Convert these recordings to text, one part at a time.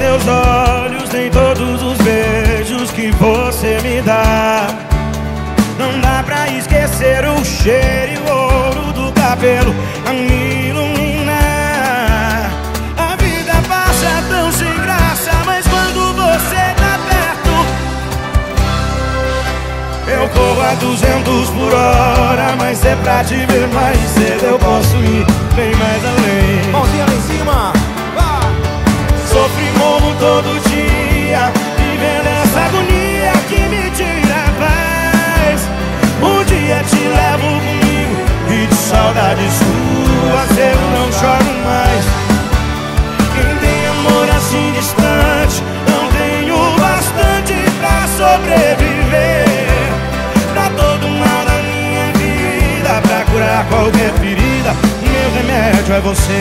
teus olhos, nem todos os beijos que você me dá. Não dá pra esquecer o cheiro e o ouro do cabelo a me eu corro a 200 por hora. Mas é pra te ver mais cedo, eu posso ir bem mais além. Mãozinha lá em cima. Sofro e morro todo dia Vivendo essa agonia que me tira a paz Um dia te levo comigo E de saudade sua eu não choro mais Quem tem amor assim distante você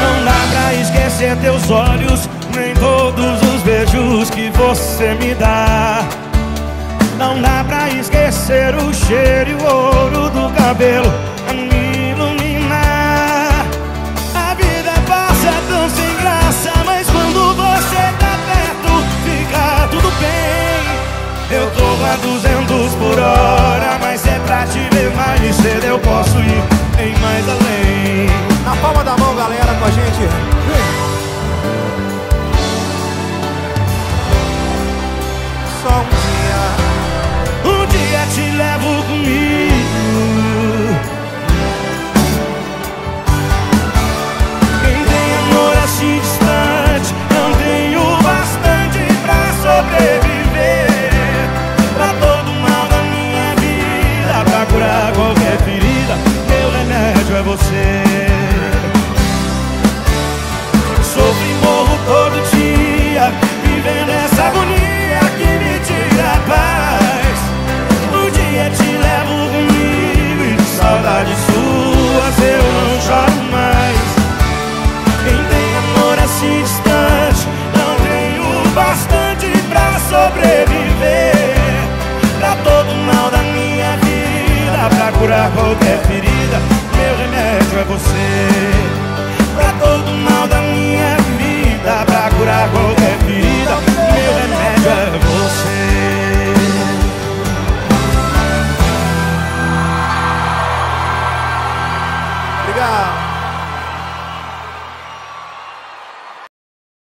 Não dá pra esquecer teus olhos, nem todos os beijos que você me dá. Não dá pra esquecer o cheiro e o ouro do cabelo você. Sofro e morro todo dia Vivendo essa agonia que me tira a paz. Um dia te levo comigo E de saudade suas eu não choro mais. Quem tem amor assim Tchau.